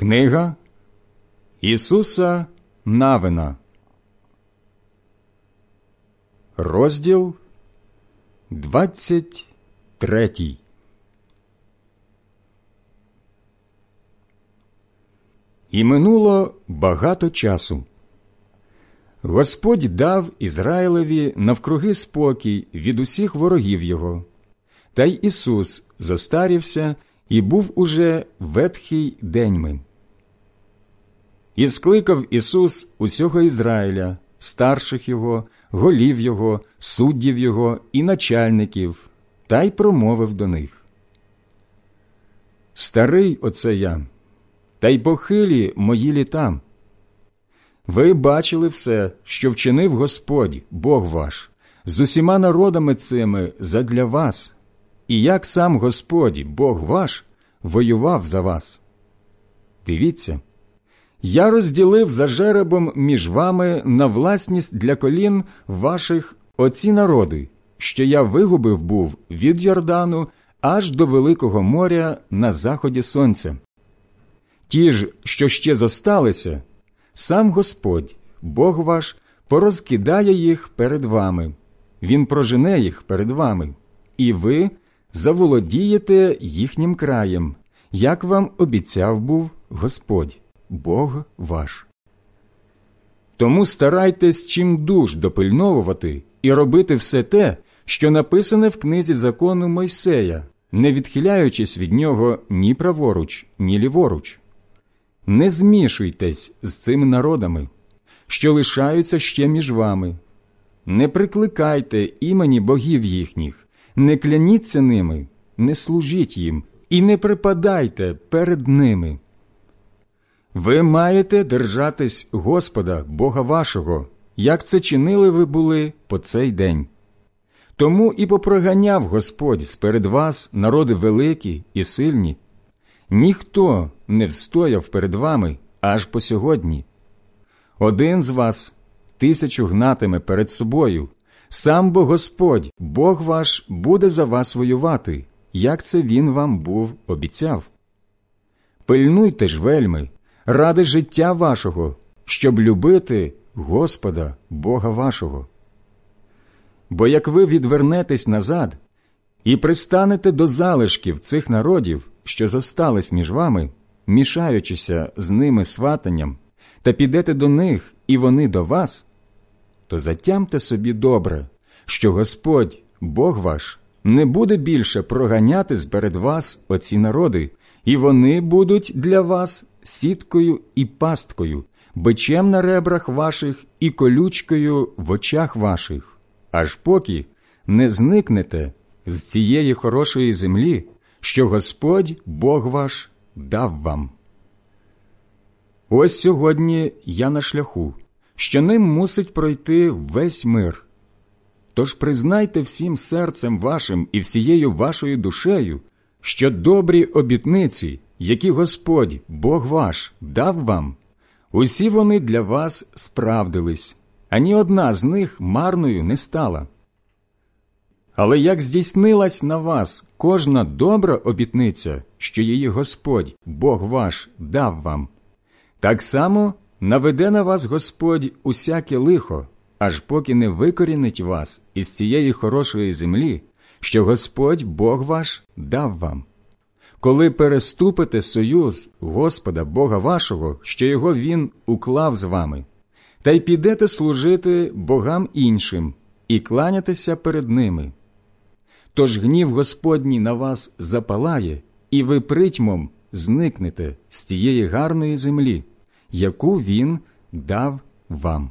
Книга Ісуса Навина, розділ 23 І минуло багато часу. Господь дав Ізраїлеві навкруги спокій від усіх ворогів його, та й Ісус зостарівся і був уже ветхий деньми. І скликав Ісус усього Ізраїля, старших його, голів його, суддів його і начальників, та й промовив до них. Старий оце я, та й похилі мої літа. Ви бачили все, що вчинив Господь, Бог ваш, з усіма народами цими задля вас, і як сам Господь, Бог ваш, воював за вас. Дивіться, я розділив за жеребом між вами на власність для колін ваших оці народи, що я вигубив був від Йордану аж до Великого моря на заході сонця. Ті ж, що ще зосталися, сам Господь, Бог ваш, порозкидає їх перед вами, Він прожене їх перед вами, і ви заволодієте їхнім краєм, як вам обіцяв був Господь, Бог ваш. Тому старайтесь чим дуж допильновувати і робити все те, що написане в книзі закону Мойсея, не відхиляючись від нього ні праворуч, ні ліворуч. Не змішуйтесь з цими народами, що лишаються ще між вами. Не прикликайте імені богів їхніх, не кляніться ними, не служіть їм і не припадайте перед ними. Ви маєте держатись Господа, Бога вашого, як це чинили ви були по цей день. Тому і попроганяв Господь сперед вас народи великі і сильні. Ніхто не встояв перед вами аж по сьогодні. Один з вас тисячу гнатиме перед собою, сам бо Господь, Бог ваш, буде за вас воювати, як це він вам був обіцяв. Пильнуйте ж вельми, ради життя вашого, щоб любити Господа, Бога вашого. Бо як ви відвернетесь назад і пристанете до залишків цих народів, що зостались між вами, мішаючися з ними сватанням, та підете до них, і вони до вас, то затямте собі добре, що Господь, Бог ваш, не буде більше проганяти перед вас оці народи, і вони будуть для вас сіткою і пасткою, бичем на ребрах ваших і колючкою в очах ваших, аж поки не зникнете з цієї хорошої землі, що Господь Бог ваш дав вам. Ось сьогодні я на шляху, що ним мусить пройти весь мир. Тож признайте всім серцем вашим і всією вашою душею, що добрі обітниці, які Господь, Бог ваш, дав вам, усі вони для вас справдились, ані одна з них марною не стала. Але як здійснилась на вас кожна добра обітниця, що її Господь, Бог ваш, дав вам, так само наведе на вас Господь усяке лихо, аж поки не викорінить вас із цієї хорошої землі, що Господь Бог ваш дав вам. Коли переступите союз Господа Бога вашого, що його Він уклав з вами, та й підете служити богам іншим і кланятися перед ними. Тож гнів Господній на вас запалає, і ви притьмом зникнете з тієї гарної землі, яку він дав вам.